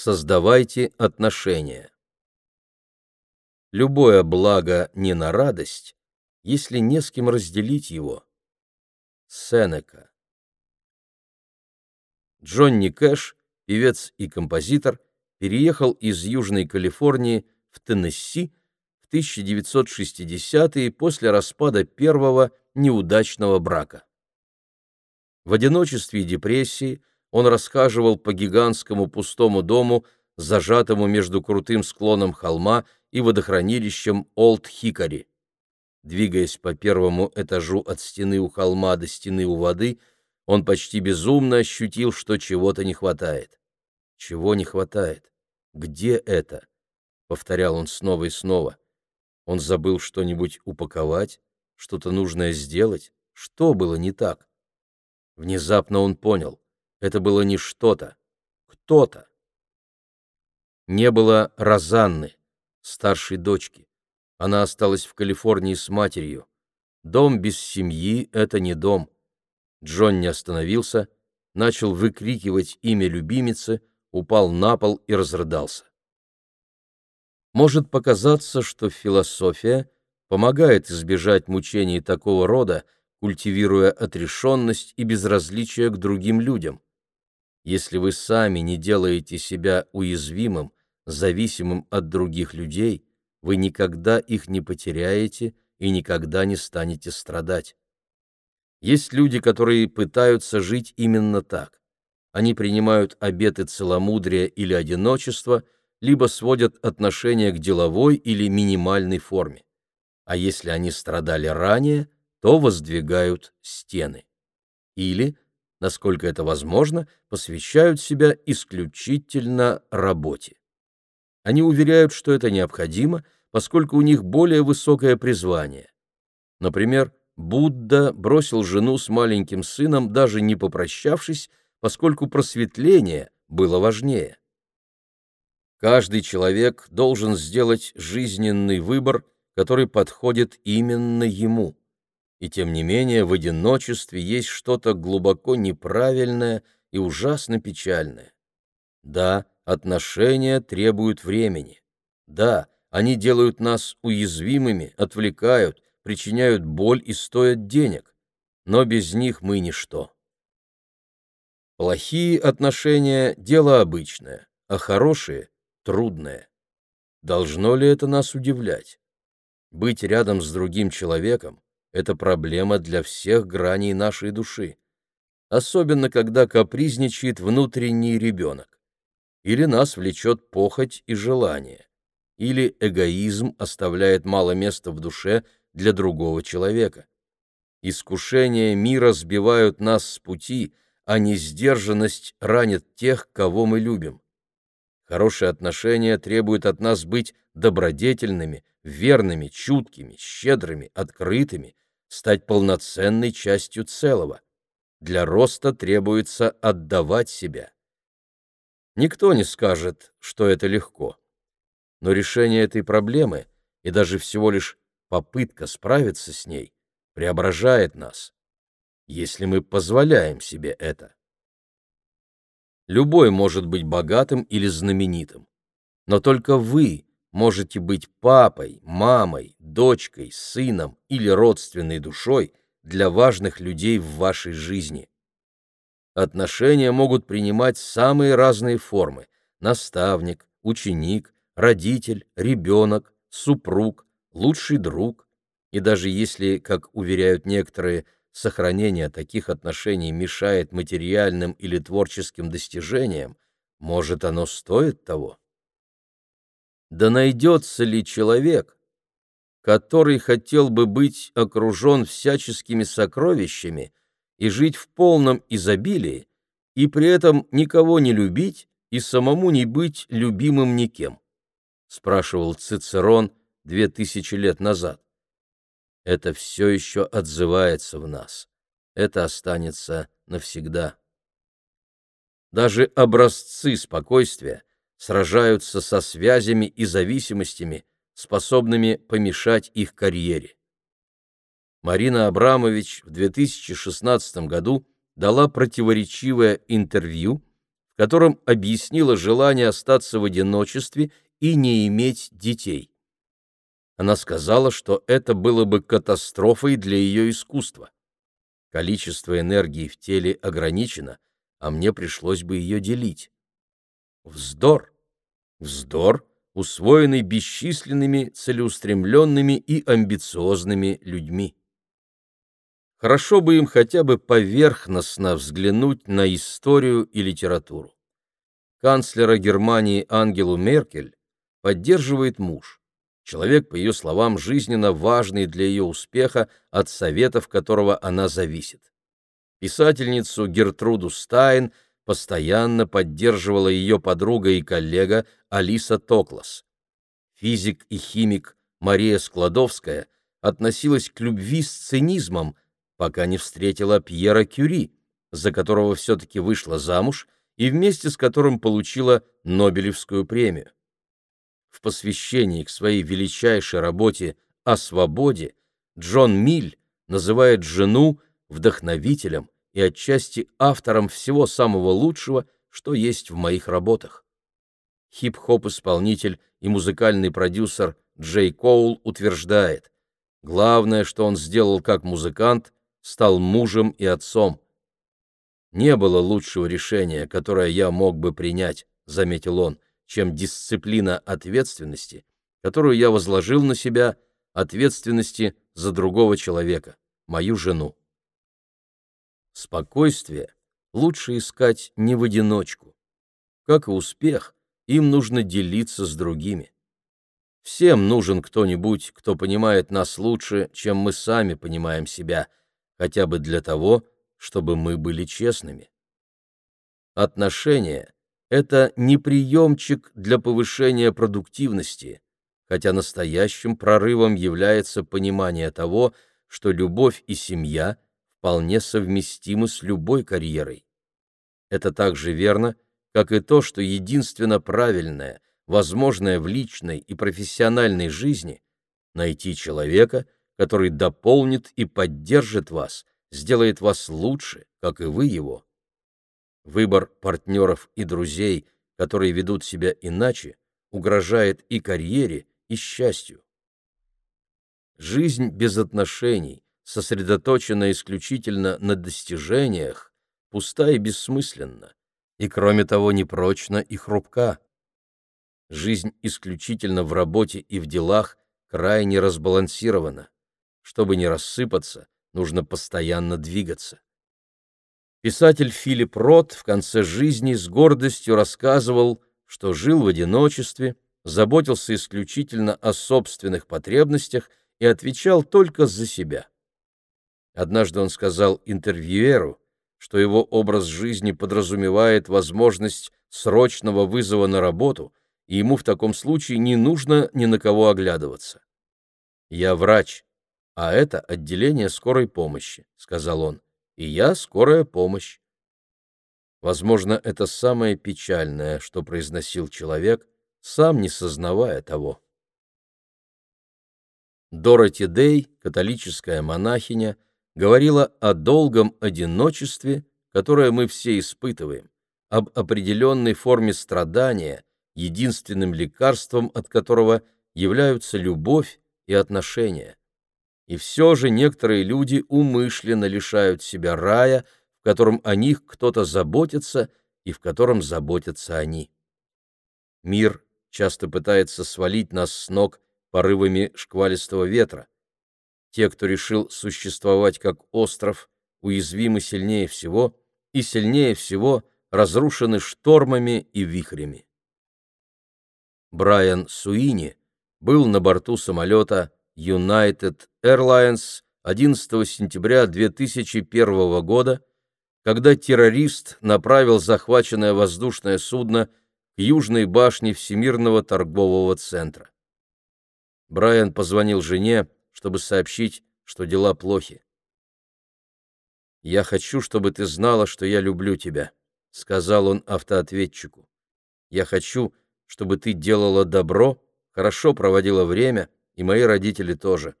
Создавайте отношения. Любое благо не на радость, если не с кем разделить его. Сенека. Джонни Кэш, певец и композитор, переехал из Южной Калифорнии в Теннесси в 1960-е после распада первого неудачного брака. В одиночестве и депрессии он расхаживал по гигантскому пустому дому, зажатому между крутым склоном холма и водохранилищем Олд-Хикари. Двигаясь по первому этажу от стены у холма до стены у воды, он почти безумно ощутил, что чего-то не хватает. Чего не хватает? Где это? Повторял он снова и снова. Он забыл что-нибудь упаковать, что-то нужное сделать. Что было не так? Внезапно он понял. Это было не что-то. Кто-то. Не было Розанны, старшей дочки. Она осталась в Калифорнии с матерью. Дом без семьи — это не дом. Джон не остановился, начал выкрикивать имя любимицы, упал на пол и разрыдался. Может показаться, что философия помогает избежать мучений такого рода, культивируя отрешенность и безразличие к другим людям. Если вы сами не делаете себя уязвимым, зависимым от других людей, вы никогда их не потеряете и никогда не станете страдать. Есть люди, которые пытаются жить именно так. Они принимают обеты целомудрия или одиночества, либо сводят отношения к деловой или минимальной форме. А если они страдали ранее, то воздвигают стены. Или, насколько это возможно, посвящают себя исключительно работе. Они уверяют, что это необходимо, поскольку у них более высокое призвание. Например, Будда бросил жену с маленьким сыном, даже не попрощавшись, поскольку просветление было важнее. Каждый человек должен сделать жизненный выбор, который подходит именно ему. И тем не менее в одиночестве есть что-то глубоко неправильное и ужасно печальное. Да, Отношения требуют времени. Да, они делают нас уязвимыми, отвлекают, причиняют боль и стоят денег, но без них мы ничто. Плохие отношения — дело обычное, а хорошие — трудное. Должно ли это нас удивлять? Быть рядом с другим человеком — это проблема для всех граней нашей души, особенно когда капризничает внутренний ребенок или нас влечет похоть и желание, или эгоизм оставляет мало места в душе для другого человека. Искушения мира сбивают нас с пути, а несдержанность ранит тех, кого мы любим. Хорошие отношения требуют от нас быть добродетельными, верными, чуткими, щедрыми, открытыми, стать полноценной частью целого. Для роста требуется отдавать себя. Никто не скажет, что это легко. Но решение этой проблемы и даже всего лишь попытка справиться с ней преображает нас, если мы позволяем себе это. Любой может быть богатым или знаменитым, но только вы можете быть папой, мамой, дочкой, сыном или родственной душой для важных людей в вашей жизни. Отношения могут принимать самые разные формы – наставник, ученик, родитель, ребенок, супруг, лучший друг. И даже если, как уверяют некоторые, сохранение таких отношений мешает материальным или творческим достижениям, может, оно стоит того? Да найдется ли человек, который хотел бы быть окружен всяческими сокровищами и жить в полном изобилии, и при этом никого не любить и самому не быть любимым никем? спрашивал Цицерон две тысячи лет назад. Это все еще отзывается в нас. Это останется навсегда. Даже образцы спокойствия сражаются со связями и зависимостями, способными помешать их карьере. Марина Абрамович в 2016 году дала противоречивое интервью, в котором объяснила желание остаться в одиночестве и не иметь детей. Она сказала, что это было бы катастрофой для ее искусства. Количество энергии в теле ограничено, а мне пришлось бы ее делить. Вздор! Вздор, усвоенный бесчисленными целеустремленными и амбициозными людьми. Хорошо бы им хотя бы поверхностно взглянуть на историю и литературу. Канцлера Германии Ангелу Меркель поддерживает муж человек, по ее словам, жизненно важный для ее успеха, от советов которого она зависит. Писательницу Гертруду Стайн постоянно поддерживала ее подруга и коллега Алиса Токлас. Физик и химик Мария Складовская относилась к любви с цинизмом, пока не встретила Пьера Кюри, за которого все-таки вышла замуж и вместе с которым получила Нобелевскую премию в посвящении к своей величайшей работе о свободе Джон Миль называет жену вдохновителем и отчасти автором всего самого лучшего, что есть в моих работах. Хип-хоп-исполнитель и музыкальный продюсер Джей Коул утверждает, главное, что он сделал как музыкант, стал мужем и отцом. «Не было лучшего решения, которое я мог бы принять», — заметил он, чем дисциплина ответственности, которую я возложил на себя, ответственности за другого человека, мою жену. Спокойствие лучше искать не в одиночку. Как и успех, им нужно делиться с другими. Всем нужен кто-нибудь, кто понимает нас лучше, чем мы сами понимаем себя, хотя бы для того, чтобы мы были честными. Отношения это не приемчик для повышения продуктивности, хотя настоящим прорывом является понимание того, что любовь и семья вполне совместимы с любой карьерой. Это также верно, как и то, что единственно правильное, возможное в личной и профессиональной жизни — найти человека, который дополнит и поддержит вас, сделает вас лучше, как и вы его. Выбор партнеров и друзей, которые ведут себя иначе, угрожает и карьере, и счастью. Жизнь без отношений, сосредоточенная исключительно на достижениях, пуста и бессмысленна, и, кроме того, непрочна и хрупка. Жизнь исключительно в работе и в делах крайне разбалансирована. Чтобы не рассыпаться, нужно постоянно двигаться. Писатель Филипп Рот в конце жизни с гордостью рассказывал, что жил в одиночестве, заботился исключительно о собственных потребностях и отвечал только за себя. Однажды он сказал интервьюеру, что его образ жизни подразумевает возможность срочного вызова на работу, и ему в таком случае не нужно ни на кого оглядываться. «Я врач, а это отделение скорой помощи», — сказал он и я скорая помощь. Возможно, это самое печальное, что произносил человек, сам не сознавая того. Дороти Дей, католическая монахиня, говорила о долгом одиночестве, которое мы все испытываем, об определенной форме страдания, единственным лекарством от которого являются любовь и отношения. И все же некоторые люди умышленно лишают себя рая, в котором о них кто-то заботится и в котором заботятся они. Мир часто пытается свалить нас с ног порывами шквалистого ветра. Те, кто решил существовать как остров, уязвимы сильнее всего и сильнее всего разрушены штормами и вихрями. Брайан Суини был на борту самолета United Airlines 11 сентября 2001 года, когда террорист направил захваченное воздушное судно к южной башне Всемирного торгового центра. Брайан позвонил жене, чтобы сообщить, что дела плохи. «Я хочу, чтобы ты знала, что я люблю тебя», — сказал он автоответчику. «Я хочу, чтобы ты делала добро, хорошо проводила время и мои родители тоже.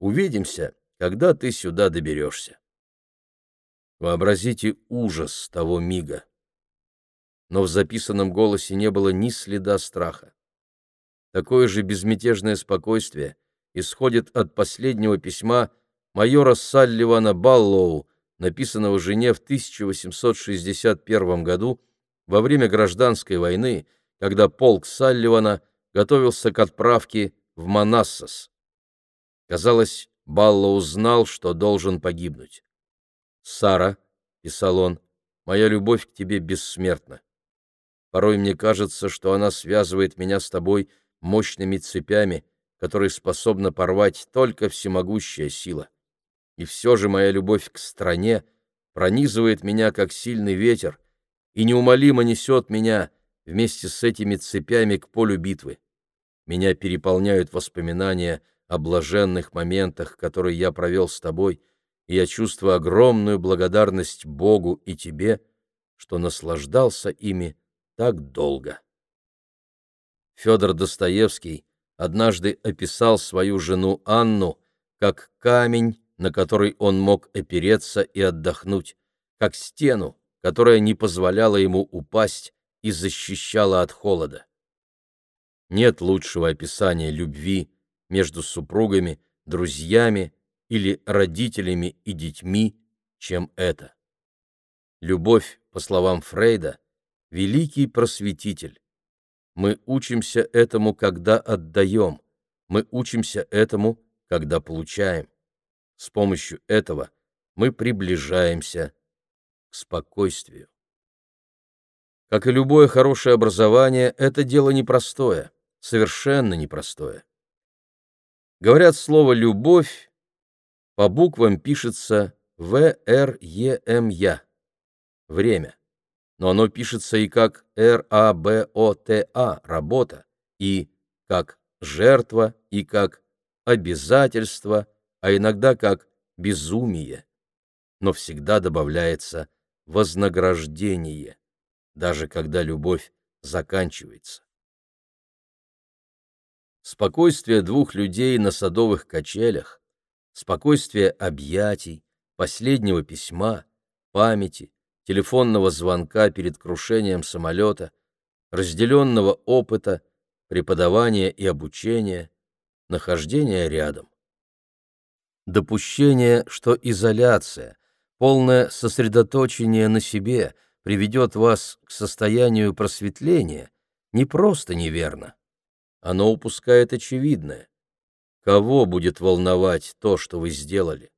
Увидимся, когда ты сюда доберешься. Вообразите ужас того мига. но в записанном голосе не было ни следа страха. Такое же безмятежное спокойствие исходит от последнего письма майора Салливана Баллоу, написанного жене в 1861 году во время гражданской войны, когда полк Салливана готовился к отправке в Манассас. Казалось, Баллоу знал, что должен погибнуть. «Сара», — писал он, — «моя любовь к тебе бессмертна. Порой мне кажется, что она связывает меня с тобой мощными цепями, которые способна порвать только всемогущая сила. И все же моя любовь к стране пронизывает меня, как сильный ветер, и неумолимо несет меня вместе с этими цепями к полю битвы. Меня переполняют воспоминания о блаженных моментах, которые я провел с тобой, и я чувствую огромную благодарность Богу и тебе, что наслаждался ими так долго. Федор Достоевский однажды описал свою жену Анну как камень, на который он мог опереться и отдохнуть, как стену, которая не позволяла ему упасть и защищала от холода. Нет лучшего описания любви между супругами, друзьями или родителями и детьми, чем это. Любовь, по словам Фрейда, великий просветитель. Мы учимся этому, когда отдаем, мы учимся этому, когда получаем. С помощью этого мы приближаемся к спокойствию. Как и любое хорошее образование, это дело непростое, совершенно непростое. Говорят, слово «любовь» по буквам пишется В-Р-Е-М-Я – время но оно пишется и как Р-А-Б-О-Т-А – работа, и как жертва, и как обязательство, а иногда как безумие. Но всегда добавляется вознаграждение, даже когда любовь заканчивается. Спокойствие двух людей на садовых качелях, спокойствие объятий, последнего письма, памяти, телефонного звонка перед крушением самолета, разделенного опыта, преподавания и обучения, нахождения рядом. Допущение, что изоляция, полное сосредоточение на себе приведет вас к состоянию просветления, не просто неверно. Оно упускает очевидное. Кого будет волновать то, что вы сделали?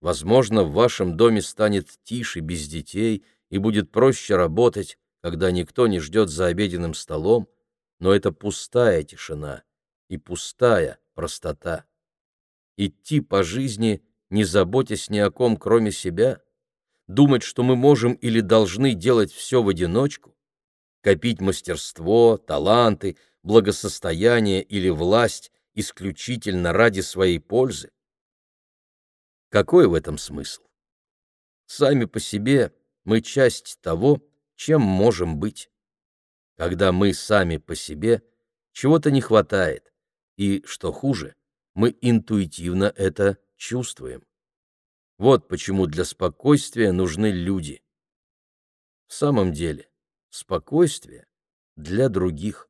Возможно, в вашем доме станет тише без детей и будет проще работать, когда никто не ждет за обеденным столом, но это пустая тишина и пустая простота. Идти по жизни, не заботясь ни о ком, кроме себя, думать, что мы можем или должны делать все в одиночку, копить мастерство, таланты, благосостояние или власть исключительно ради своей пользы, какой в этом смысл? Сами по себе мы часть того, чем можем быть. Когда мы сами по себе, чего-то не хватает, и, что хуже, мы интуитивно это чувствуем. Вот почему для спокойствия нужны люди. В самом деле, спокойствие для других.